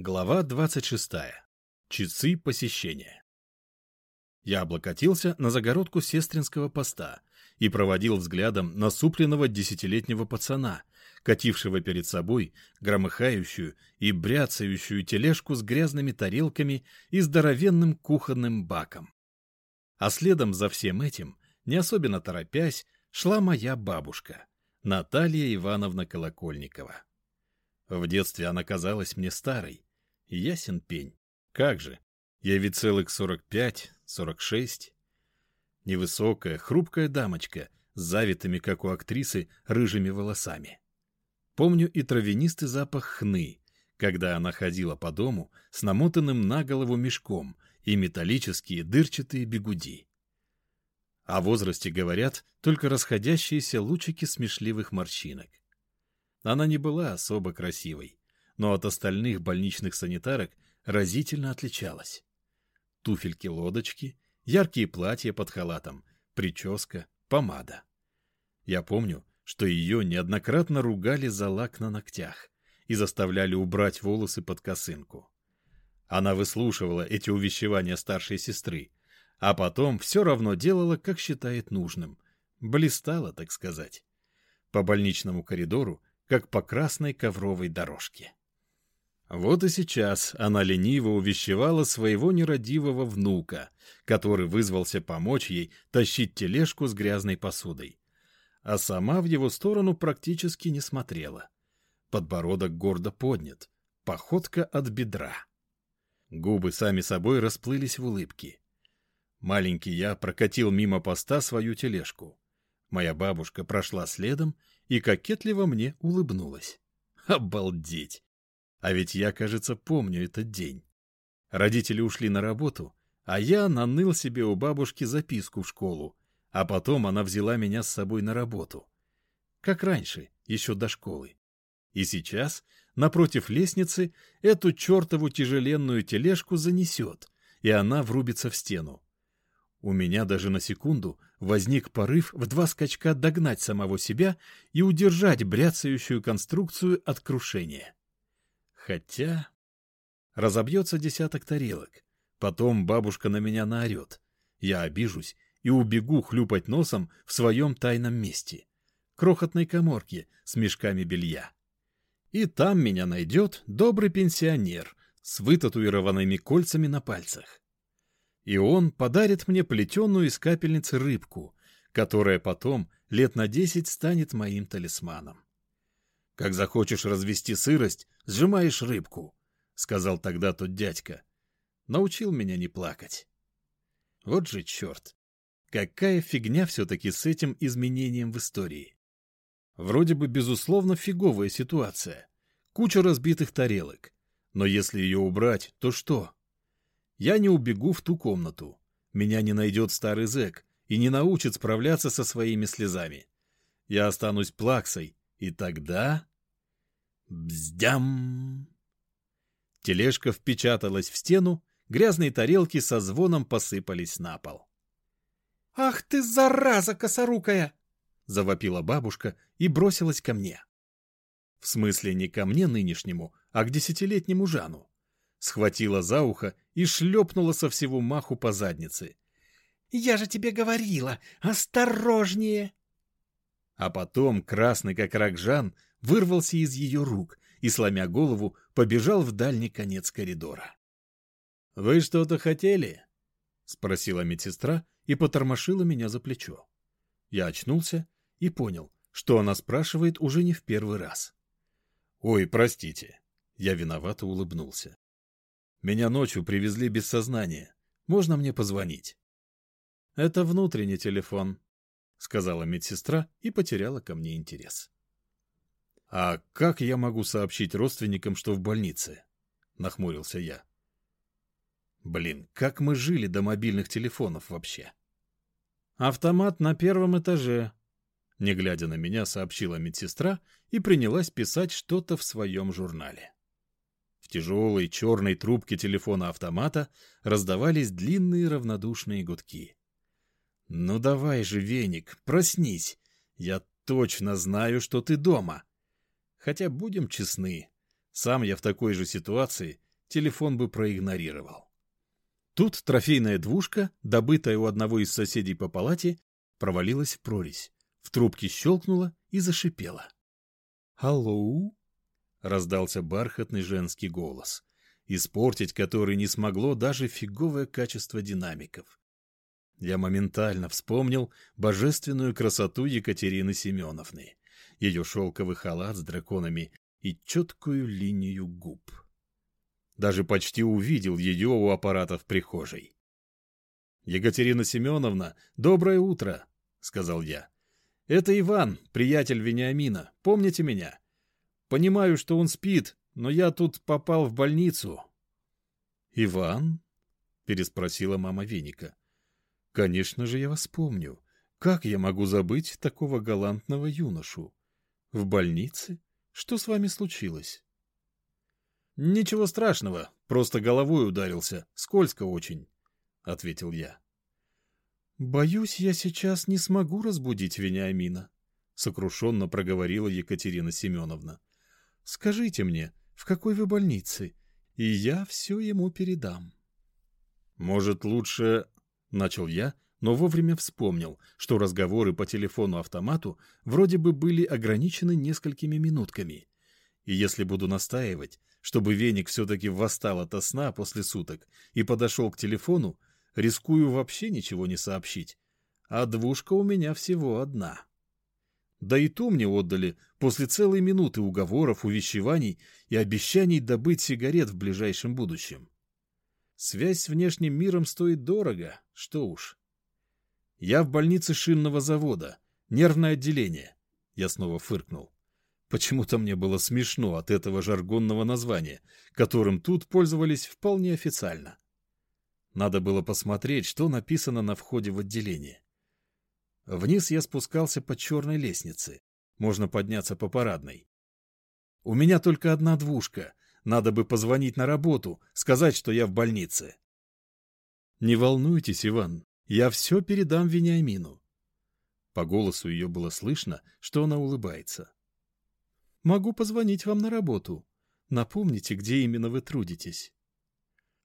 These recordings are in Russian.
Глава 26. Часы посещения. Я облокотился на загородку сестринского поста и проводил взглядом насупленного десятилетнего пацана, катившего перед собой громыхающую и бряцающую тележку с грязными тарелками и здоровенным кухонным баком. А следом за всем этим, не особенно торопясь, шла моя бабушка, Наталья Ивановна Колокольникова. В детстве она казалась мне старой, Ясен пень. Как же? Я ведь целых сорок пять, сорок шесть. Невысокая, хрупкая дамочка с завитыми, как у актрисы, рыжими волосами. Помню и травянистый запах хны, когда она ходила по дому с намотанным на голову мешком и металлические дырчатые бегуди. О возрасте говорят только расходящиеся лучики смешливых морщинок. Она не была особо красивой, но от остальных больничных санитарок разительно отличалась. Туфельки-лодочки, яркие платья под халатом, прическа, помада. Я помню, что ее неоднократно ругали за лак на ногтях и заставляли убрать волосы под косынку. Она выслушивала эти увещевания старшей сестры, а потом все равно делала, как считает нужным. Блистала, так сказать. По больничному коридору, как по красной ковровой дорожке. Вот и сейчас она лениво увещевала своего нерадивого внука, который вызвался помочь ей тащить тележку с грязной посудой. А сама в его сторону практически не смотрела. Подбородок гордо поднят, походка от бедра. Губы сами собой расплылись в улыбке. Маленький я прокатил мимо поста свою тележку. Моя бабушка прошла следом и кокетливо мне улыбнулась. Обалдеть! А ведь я, кажется, помню этот день. Родители ушли на работу, а я наныл себе у бабушки записку в школу, а потом она взяла меня с собой на работу. Как раньше, еще до школы. И сейчас, напротив лестницы, эту чертову тяжеленную тележку занесет, и она врубится в стену. У меня даже на секунду возник порыв в два скачка догнать самого себя и удержать бряцающую конструкцию от крушения. Хотя... Разобьется десяток тарелок. Потом бабушка на меня наорет. Я обижусь и убегу хлюпать носом в своем тайном месте. Крохотной коморке с мешками белья. И там меня найдет добрый пенсионер с вытатуированными кольцами на пальцах. И он подарит мне плетеную из капельницы рыбку, которая потом лет на десять станет моим талисманом. Как захочешь развести сырость, сжимаешь рыбку, — сказал тогда тот дядька. Научил меня не плакать. Вот же черт! Какая фигня все-таки с этим изменением в истории. Вроде бы, безусловно, фиговая ситуация. Куча разбитых тарелок. Но если ее убрать, то что? Я не убегу в ту комнату. Меня не найдет старый зэк и не научит справляться со своими слезами. Я останусь плаксой, и тогда... Бздям! Тележка впечаталась в стену, грязные тарелки со звоном посыпались на пол. «Ах ты, зараза косорукая!» — завопила бабушка и бросилась ко мне. В смысле не ко мне нынешнему, а к десятилетнему Жану. Схватила за ухо и шлепнула со всего маху по заднице. «Я же тебе говорила, осторожнее!» А потом, красный как рак Жан, вырвался из ее рук и, сломя голову, побежал в дальний конец коридора. — Вы что-то хотели? — спросила медсестра и потормошила меня за плечо. Я очнулся и понял, что она спрашивает уже не в первый раз. — Ой, простите. Я виновато улыбнулся. — Меня ночью привезли без сознания. Можно мне позвонить? — Это внутренний телефон, — сказала медсестра и потеряла ко мне интерес. «А как я могу сообщить родственникам, что в больнице?» — нахмурился я. «Блин, как мы жили до мобильных телефонов вообще?» «Автомат на первом этаже», — не глядя на меня, сообщила медсестра и принялась писать что-то в своем журнале. В тяжелой черной трубке телефона-автомата раздавались длинные равнодушные гудки. «Ну давай же, Веник, проснись! Я точно знаю, что ты дома!» Хотя, будем честны, сам я в такой же ситуации телефон бы проигнорировал. Тут трофейная двушка, добытая у одного из соседей по палате, провалилась в прорезь. В трубке щелкнула и зашипела. «Алло?» — раздался бархатный женский голос, испортить который не смогло даже фиговое качество динамиков. Я моментально вспомнил божественную красоту Екатерины Семеновны, ее шелковый халат с драконами и четкую линию губ. Даже почти увидел ее у аппарата в прихожей. «Екатерина Семеновна, доброе утро!» — сказал я. «Это Иван, приятель Вениамина. Помните меня? Понимаю, что он спит, но я тут попал в больницу». «Иван?» — переспросила мама Веника. «Конечно же, я вас помню. Как я могу забыть такого галантного юношу? В больнице? Что с вами случилось?» «Ничего страшного, просто головой ударился, скользко очень», — ответил я. «Боюсь, я сейчас не смогу разбудить Вениамина», — сокрушенно проговорила Екатерина Семеновна. «Скажите мне, в какой вы больнице, и я все ему передам». «Может, лучше...» — начал я, но вовремя вспомнил, что разговоры по телефону-автомату вроде бы были ограничены несколькими минутками. И если буду настаивать, чтобы веник все-таки восстал ото сна после суток и подошел к телефону, рискую вообще ничего не сообщить. А двушка у меня всего одна. Да и ту мне отдали после целой минуты уговоров, увещеваний и обещаний добыть сигарет в ближайшем будущем. Связь с внешним миром стоит дорого, что уж. Я в больнице шинного завода, нервное отделение. Я снова фыркнул. Почему-то мне было смешно от этого жаргонного названия, которым тут пользовались вполне официально. Надо было посмотреть, что написано на входе в отделение. Вниз я спускался по черной лестнице. Можно подняться по парадной. У меня только одна двушка. Надо бы позвонить на работу, сказать, что я в больнице. Не волнуйтесь, Иван, я все передам Вениамину. По голосу ее было слышно, что она улыбается. Могу позвонить вам на работу. Напомните, где именно вы трудитесь.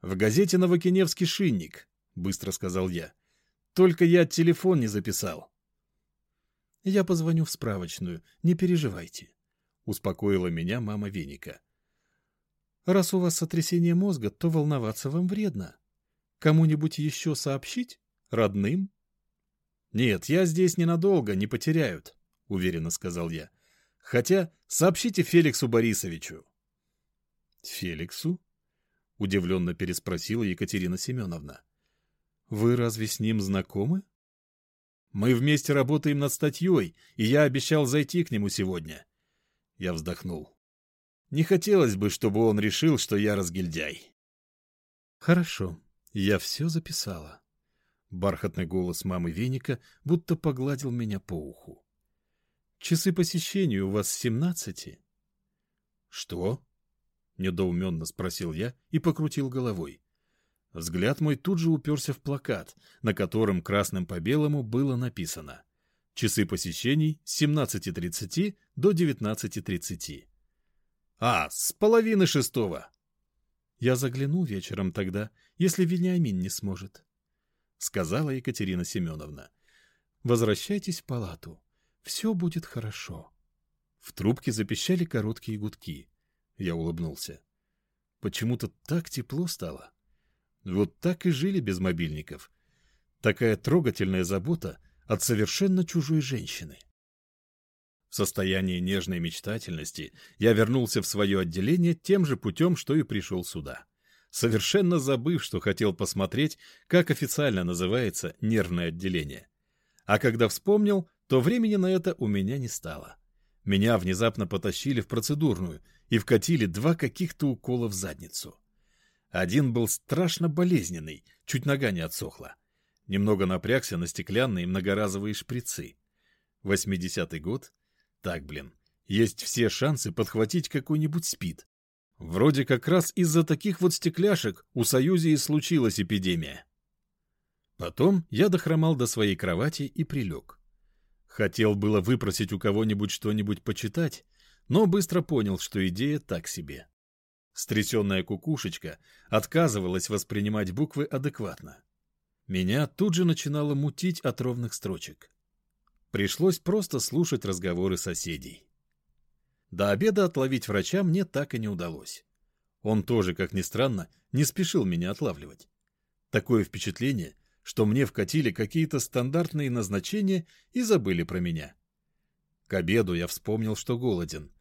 «В газете «Новокиневский шинник», — быстро сказал я. «Только я телефон не записал». «Я позвоню в справочную, не переживайте», — успокоила меня мама Веника. «Раз у вас сотрясение мозга, то волноваться вам вредно. Кому-нибудь еще сообщить? Родным?» «Нет, я здесь ненадолго, не потеряют», — уверенно сказал я. «Хотя сообщите Феликсу Борисовичу». «Феликсу?» — удивленно переспросила Екатерина Семеновна. «Вы разве с ним знакомы?» «Мы вместе работаем над статьей, и я обещал зайти к нему сегодня». Я вздохнул. «Не хотелось бы, чтобы он решил, что я разгильдяй». «Хорошо, я все записала». Бархатный голос мамы Веника будто погладил меня по уху. «Часы посещения у вас с семнадцати?» «Что?» — недоуменно спросил я и покрутил головой. Взгляд мой тут же уперся в плакат, на котором красным по белому было написано «Часы посещений с 17.30 до 19.30». «А, с половины шестого!» «Я загляну вечером тогда, если Вениамин не сможет», — сказала Екатерина Семеновна. «Возвращайтесь в палату. Все будет хорошо». В трубке запищали короткие гудки. Я улыбнулся. Почему-то так тепло стало. Вот так и жили без мобильников. Такая трогательная забота от совершенно чужой женщины. В состоянии нежной мечтательности я вернулся в свое отделение тем же путем, что и пришел сюда. Совершенно забыв, что хотел посмотреть, как официально называется нервное отделение. А когда вспомнил, то времени на это у меня не стало. Меня внезапно потащили в процедурную и вкатили два каких-то укола в задницу. Один был страшно болезненный, чуть нога не отсохла. Немного напрягся на стеклянные многоразовые шприцы. Восьмидесятый год? Так, блин, есть все шансы подхватить какой-нибудь спид. Вроде как раз из-за таких вот стекляшек у Союзе и случилась эпидемия. Потом я дохромал до своей кровати и прилег. Хотел было выпросить у кого-нибудь что-нибудь почитать, но быстро понял, что идея так себе. Стрясенная кукушечка отказывалась воспринимать буквы адекватно. Меня тут же начинало мутить от ровных строчек. Пришлось просто слушать разговоры соседей. До обеда отловить врача мне так и не удалось. Он тоже, как ни странно, не спешил меня отлавливать. Такое впечатление, что мне вкатили какие-то стандартные назначения и забыли про меня. К обеду я вспомнил, что голоден,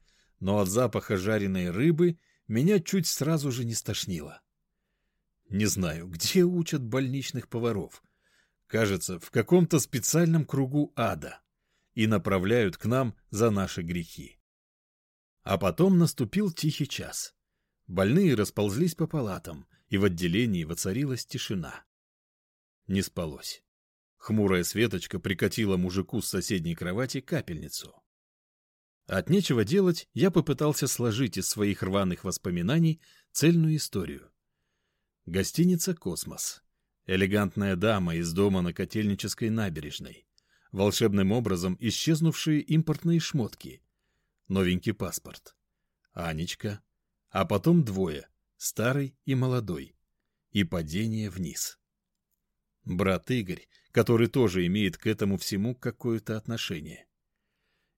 но от запаха жареной рыбы меня чуть сразу же не стошнило. Не знаю, где учат больничных поваров. Кажется, в каком-то специальном кругу ада. И направляют к нам за наши грехи. А потом наступил тихий час. Больные расползлись по палатам, и в отделении воцарилась тишина. Не спалось. Хмурая Светочка прикатила мужику с соседней кровати капельницу. От нечего делать я попытался сложить из своих рваных воспоминаний цельную историю. Гостиница «Космос». Элегантная дама из дома на Котельнической набережной. Волшебным образом исчезнувшие импортные шмотки. Новенький паспорт. Анечка. А потом двое старый и молодой, и падение вниз. Брат Игорь, который тоже имеет к этому всему какое-то отношение.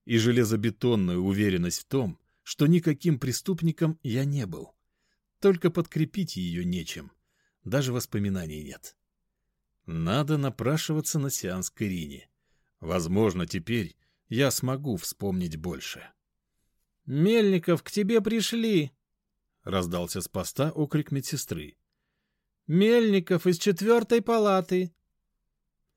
И железобетонная уверенность в том, что никаким преступником я не был. Только подкрепить ее нечем, даже воспоминаний нет. Надо напрашиваться на сеанс к Ирине. Возможно, теперь я смогу вспомнить больше. «Мельников, к тебе пришли!» — раздался с поста окрик медсестры. «Мельников из четвертой палаты!»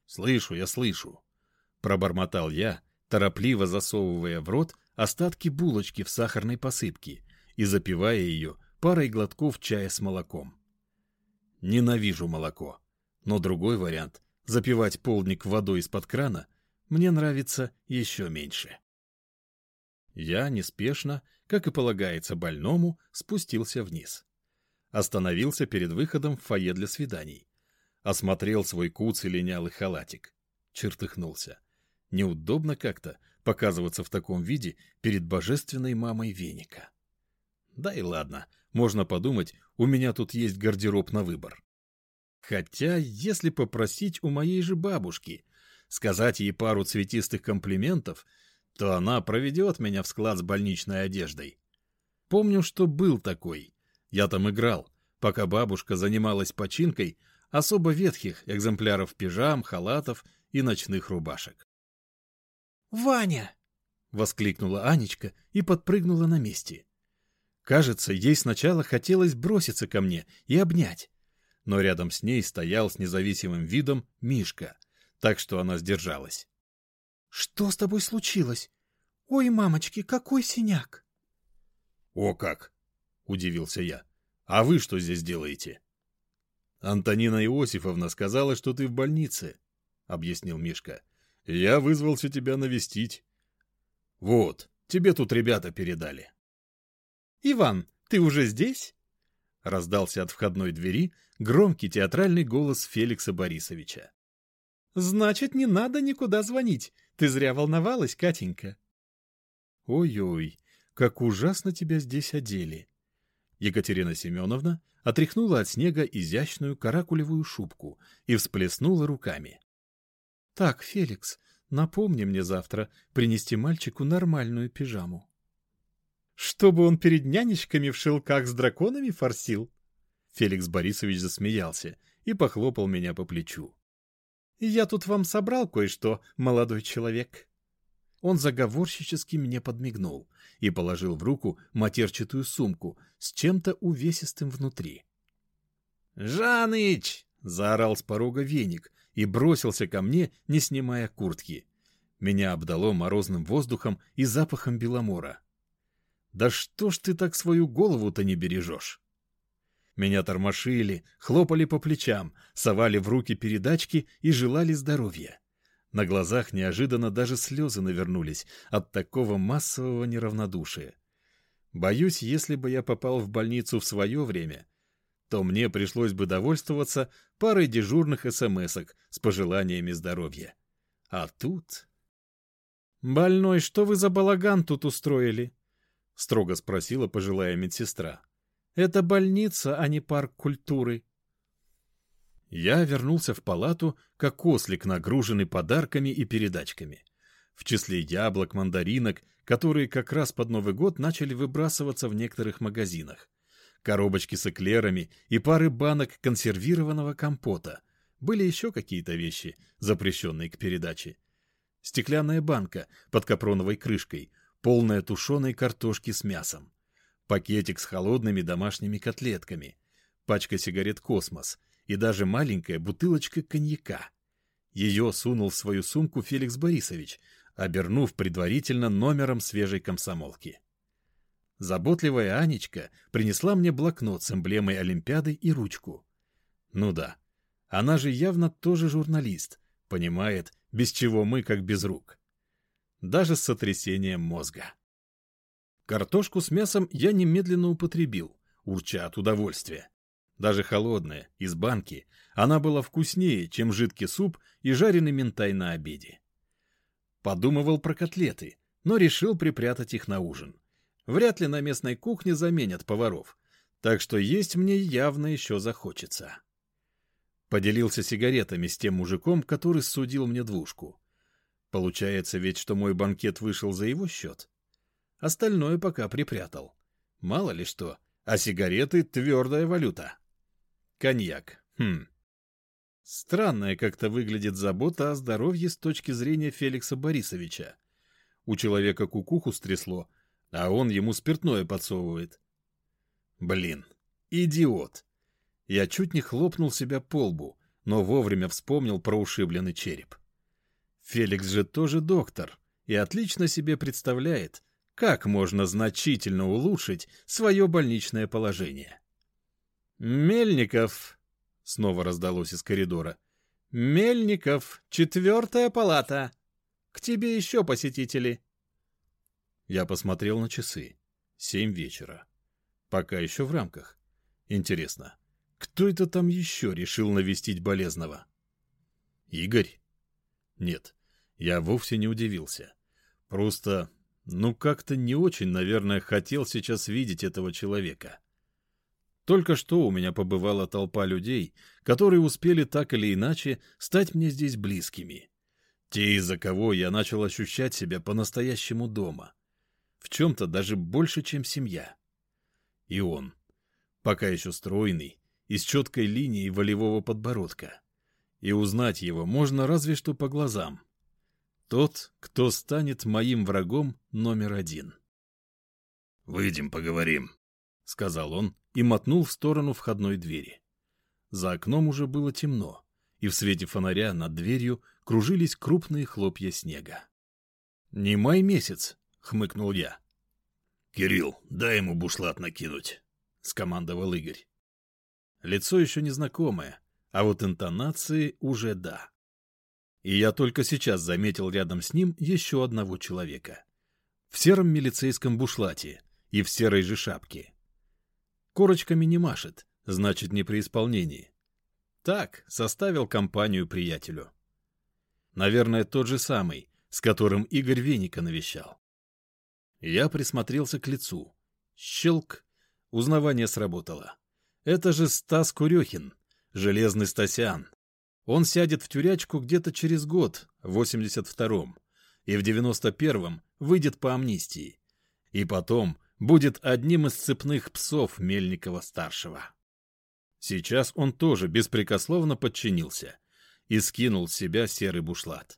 «Слышу, я слышу!» — пробормотал я, торопливо засовывая в рот остатки булочки в сахарной посыпке и запивая ее парой глотков чая с молоком. Ненавижу молоко, но другой вариант — запивать полдник водой из-под крана — мне нравится еще меньше. Я неспешно, как и полагается больному, спустился вниз. Остановился перед выходом в фойе для свиданий. Осмотрел свой куц и линялый халатик. Чертыхнулся. Неудобно как-то показываться в таком виде перед божественной мамой веника. Да и ладно, можно подумать, у меня тут есть гардероб на выбор. Хотя, если попросить у моей же бабушки, сказать ей пару цветистых комплиментов — то она проведет меня в склад с больничной одеждой. Помню, что был такой. Я там играл, пока бабушка занималась починкой особо ветхих экземпляров пижам, халатов и ночных рубашек. «Ваня!» — воскликнула Анечка и подпрыгнула на месте. Кажется, ей сначала хотелось броситься ко мне и обнять, но рядом с ней стоял с независимым видом Мишка, так что она сдержалась. Что с тобой случилось? Ой, мамочки, какой синяк! О как! Удивился я. А вы что здесь делаете? Антонина Иосифовна сказала, что ты в больнице, объяснил Мишка. Я вызвался тебя навестить. Вот, тебе тут ребята передали. Иван, ты уже здесь? Раздался от входной двери громкий театральный голос Феликса Борисовича. Значит, не надо никуда звонить. Ты зря волновалась, Катенька. Ой-ой, как ужасно тебя здесь одели. Екатерина Семеновна отряхнула от снега изящную каракулевую шубку и всплеснула руками. Так, Феликс, напомни мне завтра принести мальчику нормальную пижаму. Чтобы он перед нянечками в шелках с драконами форсил? Феликс Борисович засмеялся и похлопал меня по плечу. Я тут вам собрал кое-что, молодой человек. Он заговорщически мне подмигнул и положил в руку матерчатую сумку с чем-то увесистым внутри. «Жаныч!» — заорал с порога веник и бросился ко мне, не снимая куртки. Меня обдало морозным воздухом и запахом беломора. «Да что ж ты так свою голову-то не бережешь?» Меня тормошили, хлопали по плечам, совали в руки передачки и желали здоровья. На глазах неожиданно даже слезы навернулись от такого массового неравнодушия. Боюсь, если бы я попал в больницу в свое время, то мне пришлось бы довольствоваться парой дежурных смс-ок с пожеланиями здоровья. А тут... «Больной, что вы за балаган тут устроили?» — строго спросила пожилая медсестра. Это больница, а не парк культуры. Я вернулся в палату, как ослик, нагруженный подарками и передачками. В числе яблок, мандаринок, которые как раз под Новый год начали выбрасываться в некоторых магазинах. Коробочки с эклерами и пары банок консервированного компота. Были еще какие-то вещи, запрещенные к передаче. Стеклянная банка под капроновой крышкой, полная тушеной картошки с мясом. Пакетик с холодными домашними котлетками. Пачка сигарет «Космос» и даже маленькая бутылочка коньяка. Ее сунул в свою сумку Феликс Борисович, обернув предварительно номером свежей комсомолки. Заботливая Анечка принесла мне блокнот с эмблемой Олимпиады и ручку. Ну да, она же явно тоже журналист, понимает, без чего мы как без рук. Даже с сотрясением мозга. Картошку с мясом я немедленно употребил, урча от удовольствия. Даже холодная, из банки, она была вкуснее, чем жидкий суп и жареный ментай на обеде. Подумывал про котлеты, но решил припрятать их на ужин. Вряд ли на местной кухне заменят поваров, так что есть мне явно еще захочется. Поделился сигаретами с тем мужиком, который судил мне двушку. Получается ведь, что мой банкет вышел за его счет. Остальное пока припрятал. Мало ли что, а сигареты — твердая валюта. Коньяк. Хм. Странная как-то выглядит забота о здоровье с точки зрения Феликса Борисовича. У человека кукуху стрясло, а он ему спиртное подсовывает. Блин, идиот. Я чуть не хлопнул себя по лбу, но вовремя вспомнил про ушибленный череп. Феликс же тоже доктор и отлично себе представляет, как можно значительно улучшить свое больничное положение. «Мельников!» — снова раздалось из коридора. «Мельников! Четвертая палата! К тебе еще посетители!» Я посмотрел на часы. Семь вечера. Пока еще в рамках. Интересно, кто это там еще решил навестить болезного? Игорь? Нет, я вовсе не удивился. Просто, ну как-то не очень, наверное, хотел сейчас видеть этого человека. Только что у меня побывала толпа людей, которые успели так или иначе стать мне здесь близкими. Те, из-за кого я начал ощущать себя по-настоящему дома. В чем-то даже больше, чем семья. И он, пока еще стройный и с четкой линией волевого подбородка. И узнать его можно разве что по глазам. Тот, кто станет моим врагом номер один. «Выйдем, поговорим», — сказал он, и мотнул в сторону входной двери. За окном уже было темно, и в свете фонаря над дверью кружились крупные хлопья снега. «Не май месяц», — хмыкнул я. «Кирилл, дай ему бушлат накинуть», — скомандовал Игорь. Лицо еще незнакомое, а вот интонации уже да. И я только сейчас заметил рядом с ним еще одного человека. В сером милицейском бушлате и в серой же шапке. Корочками не машет, значит, не при исполнении. Так, составил компанию приятелю. Наверное, тот же самый, с которым Игорь Веника навещал. Я присмотрелся к лицу. Щелк. Узнавание сработало. Это же Стас Курехин, железный Стасян. Он сядет в тюрячку где-то через год, в 82-м, и в 91-м выйдет по амнистии. И потом будет одним из цепных псов Мельникова-старшего. Сейчас он тоже беспрекословно подчинился и скинул с себя серый бушлат.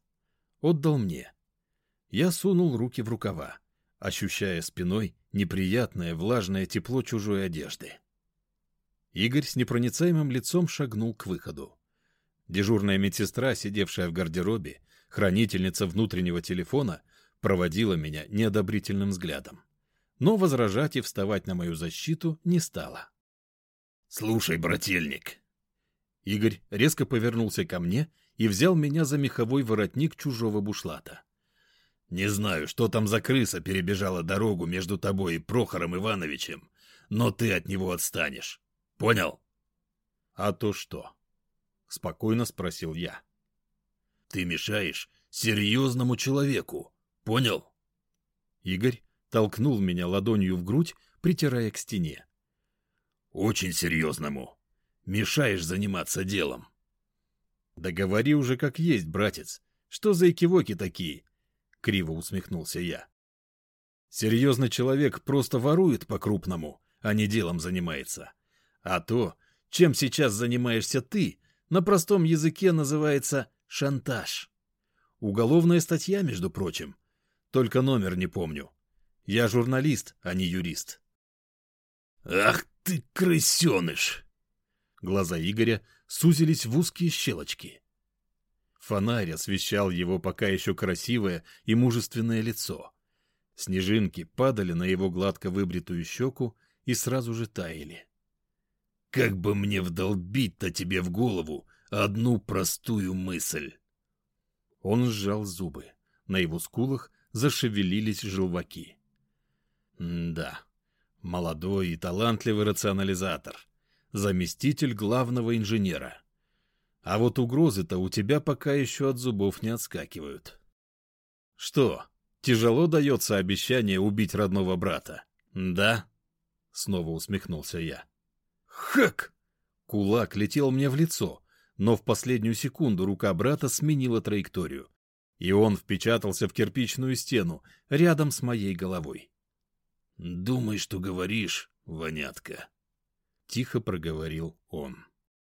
Отдал мне. Я сунул руки в рукава, ощущая спиной неприятное влажное тепло чужой одежды. Игорь с непроницаемым лицом шагнул к выходу. Дежурная медсестра, сидевшая в гардеробе, хранительница внутреннего телефона, проводила меня неодобрительным взглядом но возражать и вставать на мою защиту не стала. «Слушай, брательник!» Игорь резко повернулся ко мне и взял меня за меховой воротник чужого бушлата. «Не знаю, что там за крыса перебежала дорогу между тобой и Прохором Ивановичем, но ты от него отстанешь. Понял?» «А то что?» — спокойно спросил я. «Ты мешаешь серьезному человеку. Понял?» Игорь толкнул меня ладонью в грудь, притирая к стене. Очень серьезному. Мешаешь заниматься делом. Да говори уже как есть, братец. Что за экивоки такие? Криво усмехнулся я. Серьезный человек просто ворует по-крупному, а не делом занимается. А то, чем сейчас занимаешься ты, на простом языке называется шантаж. Уголовная статья, между прочим. Только номер не помню. Я журналист, а не юрист. «Ах ты, крысеныш!» Глаза Игоря сузились в узкие щелочки. Фонарь освещал его пока еще красивое и мужественное лицо. Снежинки падали на его гладко выбритую щеку и сразу же таяли. «Как бы мне вдолбить-то тебе в голову одну простую мысль!» Он сжал зубы. На его скулах зашевелились желваки. да, молодой и талантливый рационализатор, заместитель главного инженера. А вот угрозы-то у тебя пока еще от зубов не отскакивают. Что, тяжело дается обещание убить родного брата? Да? Снова усмехнулся я. Хэк! Кулак летел мне в лицо, но в последнюю секунду рука брата сменила траекторию, и он впечатался в кирпичную стену рядом с моей головой. «Думай, что говоришь, вонятка», — тихо проговорил он.